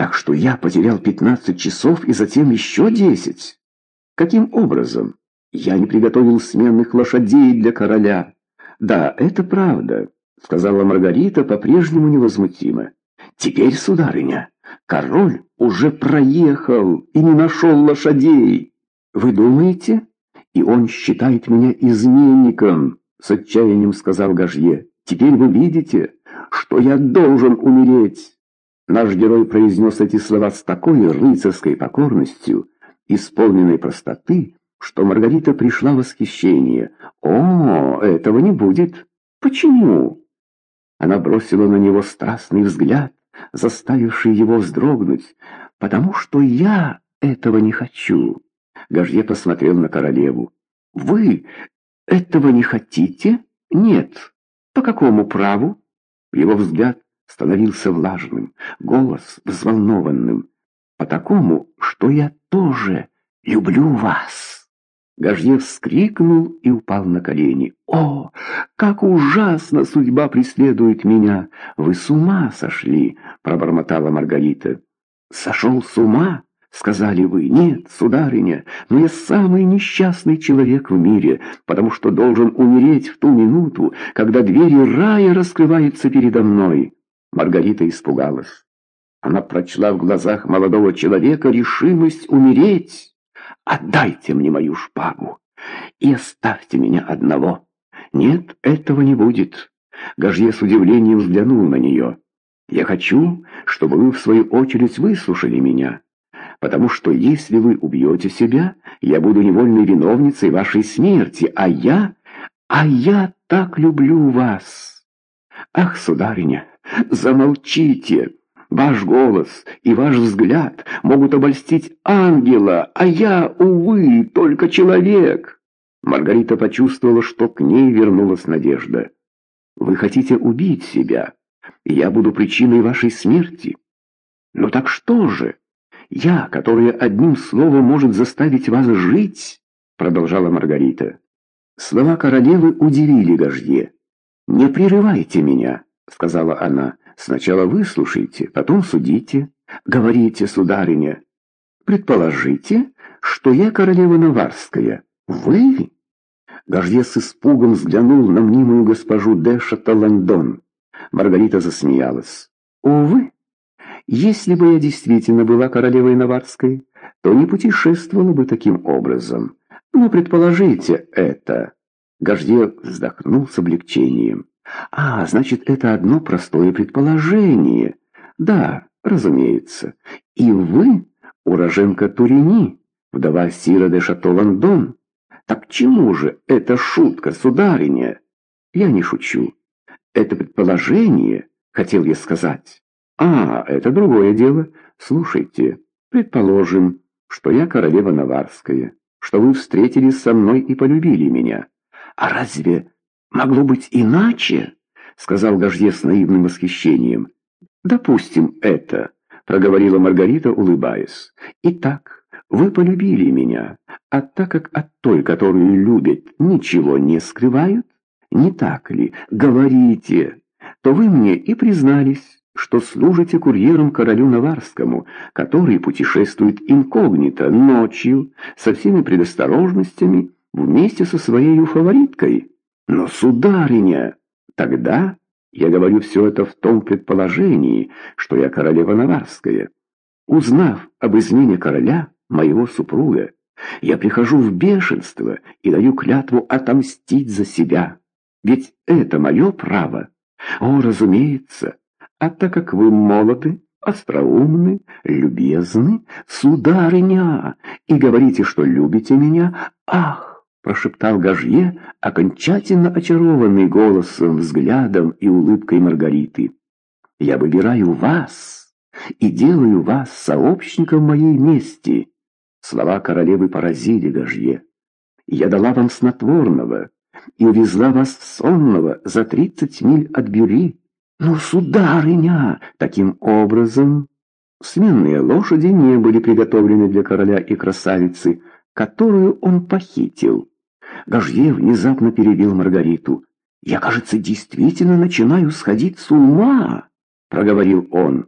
Так что я потерял пятнадцать часов и затем еще десять. Каким образом? Я не приготовил сменных лошадей для короля. Да, это правда, сказала Маргарита по-прежнему невозмутимо. Теперь, сударыня, король уже проехал и не нашел лошадей. Вы думаете? И он считает меня изменником, с отчаянием сказал Гажье. Теперь вы видите, что я должен умереть. Наш герой произнес эти слова с такой рыцарской покорностью, исполненной простоты, что Маргарита пришла в восхищение. «О, этого не будет! Почему?» Она бросила на него страстный взгляд, заставивший его вздрогнуть. «Потому что я этого не хочу!» Гажье посмотрел на королеву. «Вы этого не хотите?» «Нет. По какому праву?» Его взгляд становился влажным, голос взволнованным. «По такому, что я тоже люблю вас!» Гажье вскрикнул и упал на колени. «О, как ужасно судьба преследует меня! Вы с ума сошли!» — пробормотала Маргарита. «Сошел с ума?» — сказали вы. «Нет, сударыня, но я самый несчастный человек в мире, потому что должен умереть в ту минуту, когда двери рая раскрываются передо мной». Маргарита испугалась. Она прочла в глазах молодого человека решимость умереть. Отдайте мне мою шпагу и оставьте меня одного. Нет, этого не будет. Гажье с удивлением взглянул на нее. Я хочу, чтобы вы в свою очередь выслушали меня, потому что если вы убьете себя, я буду невольной виновницей вашей смерти, а я... а я так люблю вас. Ах, сударыня, замолчите!» Ваш голос и ваш взгляд могут обольстить ангела, а я, увы, только человек. Маргарита почувствовала, что к ней вернулась надежда. Вы хотите убить себя, и я буду причиной вашей смерти. Но так что же? Я, которая одним словом может заставить вас жить, продолжала Маргарита. Слова королевы удивили Гажье. «Не прерывайте меня», — сказала она. Сначала выслушайте, потом судите. Говорите, сударыня. Предположите, что я королева Наварская. Вы? Гажье с испугом взглянул на мнимую госпожу де Шаталандон. Маргарита засмеялась. Увы, если бы я действительно была королевой Наварской, то не путешествовала бы таким образом. Но предположите это. Гажье вздохнул с облегчением. А, значит, это одно простое предположение. Да, разумеется. И вы, уроженка Турини, вдова Сира де Шато-Лондон. Так чему же эта шутка, сударыня? Я не шучу. Это предположение, хотел я сказать. А, это другое дело. Слушайте, предположим, что я королева Наварская, что вы встретились со мной и полюбили меня. А разве «Могло быть иначе?» — сказал Гажье с наивным восхищением. «Допустим это», — проговорила Маргарита, улыбаясь. «Итак, вы полюбили меня, а так как от той, которую любят, ничего не скрывают, не так ли? Говорите, то вы мне и признались, что служите курьером королю Наварскому, который путешествует инкогнито, ночью, со всеми предосторожностями, вместе со своей фавориткой». Но, сударыня, тогда я говорю все это в том предположении, что я королева Наварская. Узнав об измене короля, моего супруга, я прихожу в бешенство и даю клятву отомстить за себя. Ведь это мое право. О, разумеется. А так как вы молоды, остроумны, любезны, сударыня, и говорите, что любите меня, ах, прошептал Гажье, окончательно очарованный голосом, взглядом и улыбкой Маргариты. «Я выбираю вас и делаю вас сообщником моей мести». Слова королевы поразили Гажье. «Я дала вам снотворного и увезла вас сонного за тридцать миль от Бюри. Но, сударыня, таким образом...» Сменные лошади не были приготовлены для короля и красавицы, которую он похитил. Гажье внезапно перебил Маргариту. «Я, кажется, действительно начинаю сходить с ума», — проговорил он.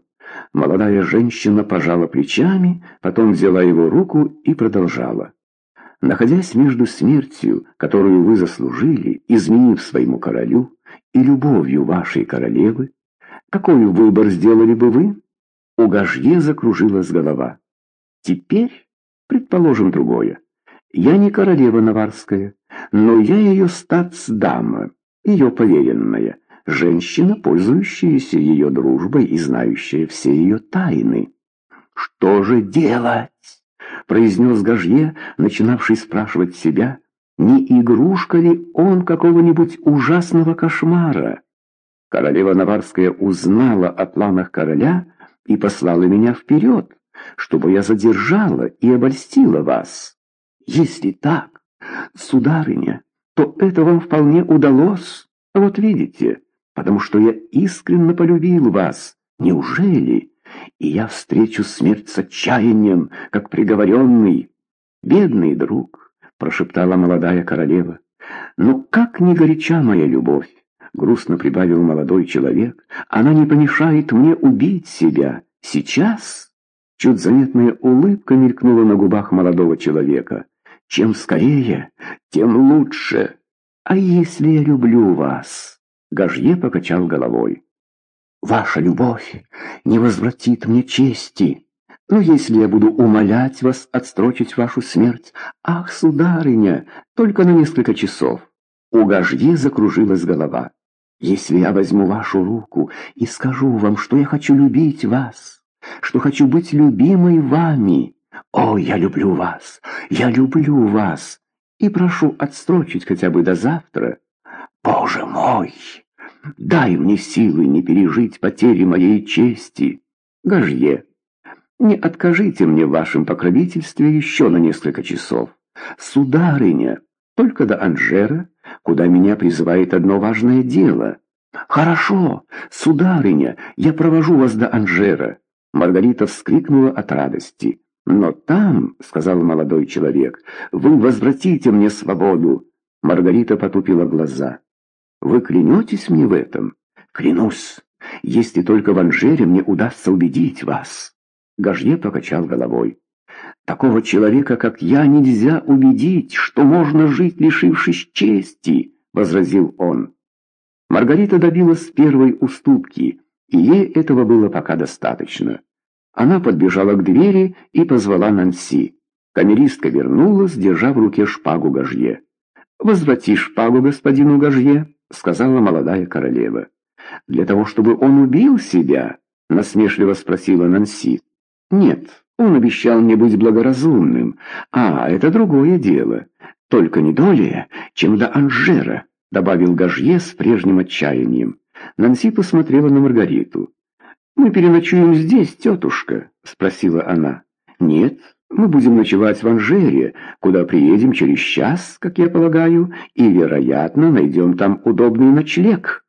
Молодая женщина пожала плечами, потом взяла его руку и продолжала. Находясь между смертью, которую вы заслужили, изменив своему королю, и любовью вашей королевы, какой выбор сделали бы вы? У Гажье закружилась голова. Теперь, предположим другое. Я не королева Наварская, но я ее статсдама, ее поверенная, женщина, пользующаяся ее дружбой и знающая все ее тайны. «Что же делать?» — произнес Гажье, начинавший спрашивать себя, не игрушка ли он какого-нибудь ужасного кошмара. Королева Наварская узнала о планах короля и послала меня вперед, чтобы я задержала и обольстила вас. Если так, сударыня, то это вам вполне удалось. Вот видите, потому что я искренне полюбил вас. Неужели? И я встречу смерть с отчаянием, как приговоренный. Бедный друг, прошептала молодая королева. Ну как не горяча моя любовь, грустно прибавил молодой человек. Она не помешает мне убить себя. Сейчас? Чуть заметная улыбка мелькнула на губах молодого человека. Чем скорее, тем лучше. А если я люблю вас? Гажье покачал головой. Ваша любовь не возвратит мне чести. Но если я буду умолять вас отстрочить вашу смерть, ах, сударыня, только на несколько часов. У Гажье закружилась голова. Если я возьму вашу руку и скажу вам, что я хочу любить вас, что хочу быть любимой вами, о, я люблю вас, я люблю вас, и прошу отстрочить хотя бы до завтра. Боже мой! Дай мне силы не пережить потери моей чести. Гажье, не откажите мне в вашем покровительстве еще на несколько часов. Сударыня, только до Анжера, куда меня призывает одно важное дело. Хорошо, сударыня, я провожу вас до Анжера. Маргарита вскрикнула от радости. «Но там, — сказал молодой человек, — вы возвратите мне свободу». Маргарита потупила глаза. Вы клянетесь мне в этом? Клянусь, если только в Анжере мне удастся убедить вас. Гажье покачал головой. Такого человека, как я, нельзя убедить, что можно жить, лишившись чести, возразил он. Маргарита добилась первой уступки, и ей этого было пока достаточно. Она подбежала к двери и позвала Нанси. Камеристка вернулась, держа в руке шпагу Гажье. «Возврати шпагу господину Гажье», — сказала молодая королева. «Для того, чтобы он убил себя?» — насмешливо спросила Нанси. «Нет, он обещал мне быть благоразумным. А, это другое дело. Только не долее, чем до Анжера», — добавил Гажье с прежним отчаянием. Нанси посмотрела на Маргариту. «Мы переночуем здесь, тетушка?» — спросила она. «Нет, мы будем ночевать в Анжере, куда приедем через час, как я полагаю, и, вероятно, найдем там удобный ночлег».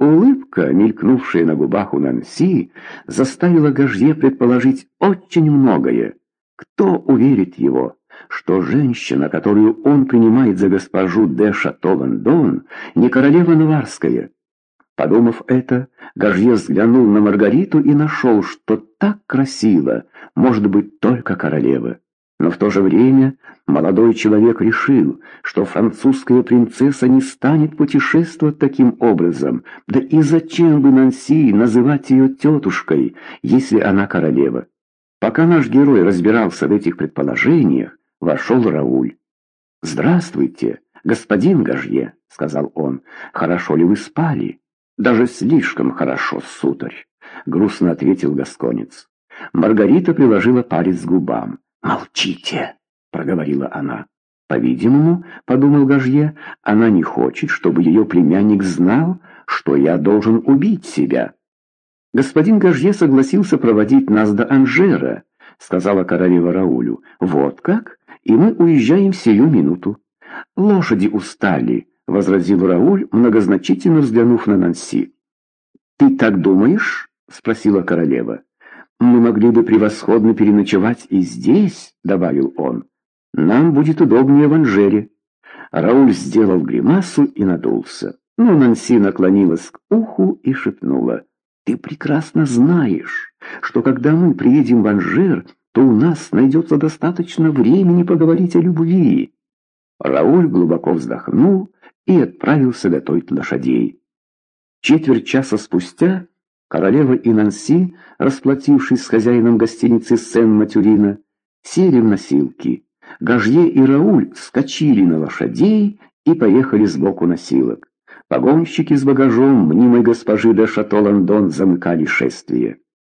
Улыбка, мелькнувшая на губах у Нанси, заставила Гажье предположить очень многое. Кто уверит его, что женщина, которую он принимает за госпожу де Шато-Лондон, не королева Наварская? Подумав это, Гажье взглянул на Маргариту и нашел, что так красиво может быть только королева. Но в то же время молодой человек решил, что французская принцесса не станет путешествовать таким образом, да и зачем бы Нанси называть ее тетушкой, если она королева. Пока наш герой разбирался в этих предположениях, вошел Рауль. «Здравствуйте, господин Гажье», — сказал он, — «хорошо ли вы спали?» «Даже слишком хорошо, сударь», — грустно ответил Гасконец. Маргарита приложила палец к губам. «Молчите», — проговорила она. «По-видимому, — подумал Гажье, — она не хочет, чтобы ее племянник знал, что я должен убить себя». «Господин Гажье согласился проводить нас до Анжера», — сказала королева Раулю. «Вот как? И мы уезжаем сию минуту. Лошади устали, — возразил Рауль, многозначительно взглянув на Нанси. «Ты так думаешь?» — спросила королева. «Мы могли бы превосходно переночевать и здесь», — добавил он. «Нам будет удобнее в Анжере». Рауль сделал гримасу и надулся. Но Нанси наклонилась к уху и шепнула. Ты прекрасно знаешь, что когда мы приедем в Анжер, то у нас найдется достаточно времени поговорить о любви. Рауль глубоко вздохнул и отправился готовить лошадей. Четверть часа спустя королева и Нанси, расплатившись с хозяином гостиницы Сен-Матюрина, сели в носилки. Гажье и Рауль вскочили на лошадей и поехали сбоку носилок. Погонщики с багажом мнимой госпожи де Шато-Лондон замыкали шествие.